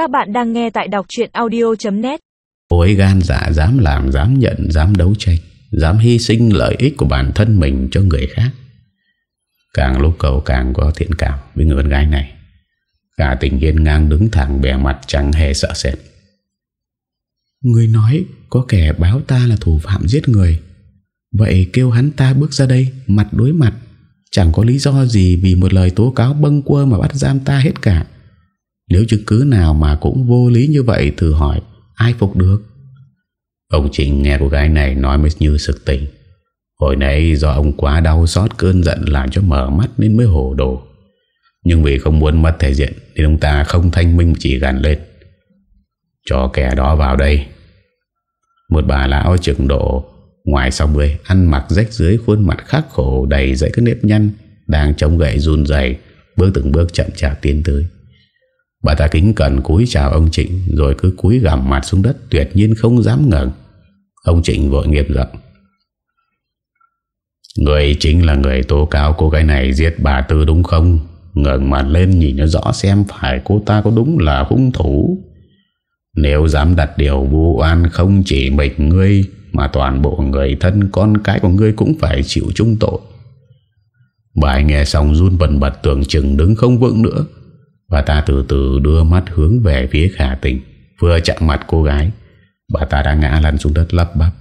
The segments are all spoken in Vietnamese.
Các bạn đang nghe tại đọc chuyện audio.net Cô ấy gan dạ dám làm, dám nhận, dám đấu tranh Dám hy sinh lợi ích của bản thân mình cho người khác. Càng lúc cậu càng có thiện cảm với người con gái này. Cả tình hiên ngang đứng thẳng bè mặt chẳng hề sợ sệt. Người nói có kẻ báo ta là thủ phạm giết người. Vậy kêu hắn ta bước ra đây Mặt đối mặt. Chẳng có lý do gì vì một lời tố cáo bâng quơ Mà bắt giam ta hết cả. Nếu chứng cứ nào mà cũng vô lý như vậy Thử hỏi, ai phục được? Ông Trịnh nghe cô gái này Nói mới như sực tỉnh. Hồi nãy do ông quá đau xót, cơn giận Làm cho mở mắt nên mới hồ đồ. Nhưng vì không muốn mất thể diện Nên ông ta không thanh minh chỉ gắn lên. Cho kẻ đó vào đây. Một bà lão trực độ, Ngoài sau bươi Ăn mặc rách dưới khuôn mặt khắc khổ Đầy dãy các nếp nhăn Đang trông gậy run dày Bước từng bước chậm chạp tiến tới. Bà ta kính cẩn cúi chào ông Trịnh, Rồi cứ cúi gằm mặt xuống đất, Tuyệt nhiên không dám ngẩng Ông Trịnh vội nghiệp giọng Người chính là người tố cáo cô gái này giết bà Tư đúng không? Ngẩng mặt lên nhìn nó rõ xem Phải cô ta có đúng là hung thủ. Nếu dám đặt điều vụ oan Không chỉ mình ngươi, Mà toàn bộ người thân con cái của ngươi Cũng phải chịu chung tội. Bà nghe xong run bần bật Tưởng chừng đứng không vững nữa. Bà ta từ từ đưa mắt hướng về phía khả tình. Vừa chạm mặt cô gái Bà ta đã ngã lăn xuống đất lấp bắp.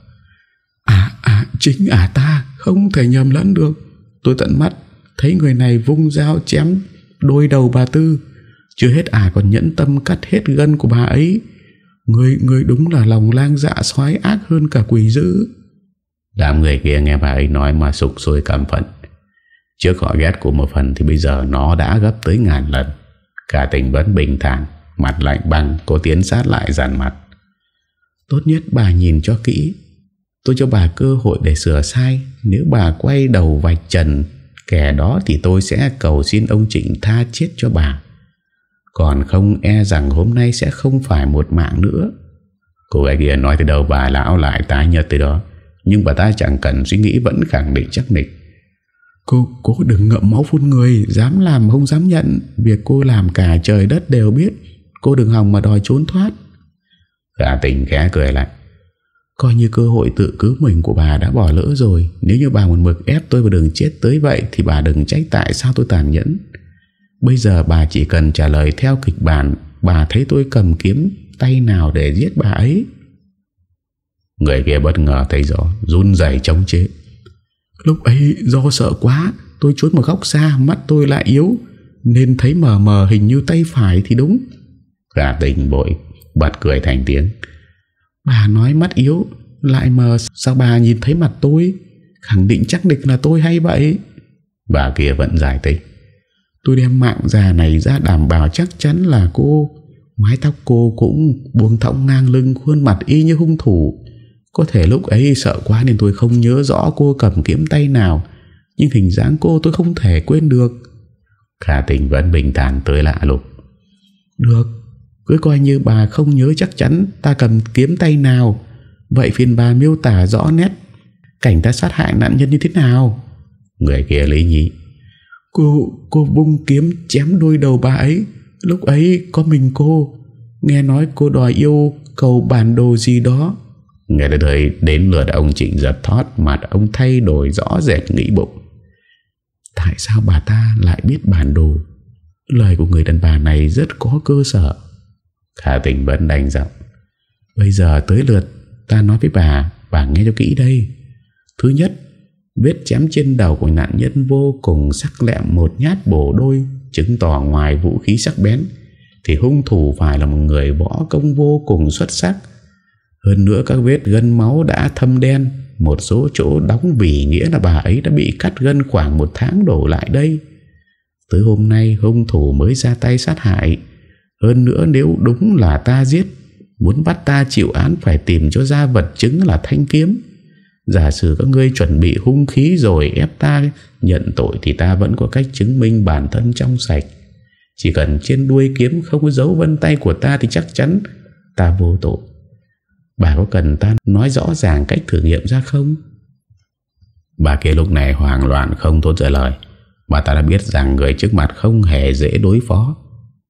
À à chính à ta Không thể nhầm lẫn được. Tôi tận mắt thấy người này vung dao chém Đôi đầu bà Tư. Chưa hết à còn nhẫn tâm cắt hết gân của bà ấy. Người người đúng là lòng lang dạ xoái ác hơn cả quỷ dữ. Đám người kia nghe bà ấy nói mà sụp sôi cảm phận Trước họ ghét của một phần Thì bây giờ nó đã gấp tới ngàn lần Cả tình vẫn bình thản, Mặt lạnh băng, Cô tiến sát lại dàn mặt. Tốt nhất bà nhìn cho kỹ. Tôi cho bà cơ hội để sửa sai. Nếu bà quay đầu vạch trần, Kẻ đó thì tôi sẽ cầu xin ông Trịnh tha chết cho bà. Còn không e rằng hôm nay sẽ không phải một mạng nữa. Cô gái kia nói từ đầu bà lão lại tái nhật từ đó. Nhưng bà ta chẳng cần suy nghĩ vẫn khẳng định chắc nịch. Cô, cô đừng ngậm máu phun người Dám làm không dám nhận. Việc cô làm cả trời đất đều biết. Cô đừng hòng mà đòi trốn thoát. Gã tình khẽ cười lại. Coi như cơ hội tự cứu mình của bà đã bỏ lỡ rồi. Nếu như bà một mực ép tôi vào đường chết tới vậy Thì bà đừng trách tại sao tôi tàn nhẫn. Bây giờ bà chỉ cần trả lời theo kịch bản Bà thấy tôi cầm kiếm tay nào để giết bà ấy. Người kia bất ngờ thấy rõ Run dày chống chế Lúc ấy do sợ quá Tôi trốn một góc xa Mắt tôi lại yếu Nên thấy mờ mờ hình như tay phải thì đúng. Gà tình bội Bật cười thành tiếng. Bà nói mắt yếu Lại mờ sao bà nhìn thấy mặt tôi? Khẳng định chắc địch là tôi hay vậy? Bà kia vẫn giải thích. Tôi đem mạng già này ra đảm bảo chắc chắn là cô. Mái tóc cô cũng buông thõng ngang lưng Khuôn mặt y như hung thủ có thể lúc ấy sợ quá nên tôi không nhớ rõ cô cầm kiếm tay nào. Nhưng hình dáng cô tôi không thể quên được. Khả tình vẫn bình thản tới lạ lục Được Cứ coi như bà không nhớ chắc chắn Ta cầm kiếm tay nào. Vậy phiền bà miêu tả rõ nét. Cảnh ta sát hại nạn nhân như thế nào? Người kia lý nhị. Cô, cô bung kiếm chém đôi đầu bà ấy. Lúc ấy có mình cô. Nghe nói cô đòi yêu cầu bản đồ gì đó. Nghe tới thời đến lượt ông Trịnh giật thoát Mặt ông thay đổi rõ rệt nghĩ bụng. Tại sao bà ta lại biết bản đồ? Lời của người đàn bà này rất có cơ sở. Khả tình vẫn đành giọng. Bây giờ tới lượt, Ta nói với bà Bà nghe cho kỹ đây. Thứ nhất, Vết chém trên đầu của nạn nhân vô cùng sắc lẹm một nhát bổ đôi, Chứng tỏ ngoài vũ khí sắc bén, Thì hung thủ phải là một người võ công vô cùng xuất sắc. Hơn nữa các vết gân máu đã thâm đen, Một số chỗ đóng vì nghĩa là bà ấy đã bị cắt gân khoảng một tháng đổ lại đây Tới hôm nay hung thủ mới ra tay sát hại Hơn nữa nếu đúng là ta giết, Muốn bắt ta chịu án phải tìm cho ra vật chứng là thanh kiếm Giả sử các ngươi chuẩn bị hung khí rồi ép ta nhận tội thì ta vẫn có cách chứng minh bản thân trong sạch. Chỉ cần trên đuôi kiếm không có dấu vân tay của ta thì chắc chắn ta vô tội. Bà có cần ta nói rõ ràng cách thử nghiệm ra không? Bà kia lúc này hoảng loạn không tốt trả lời. Bà ta đã biết rằng người trước mặt không hề dễ đối phó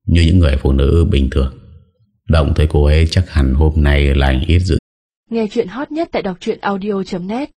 như những người phụ nữ bình thường. Động tới cô ấy chắc hẳn hôm nay lành ít dữ Nghe chuyện hot nhất tại đọc audio.net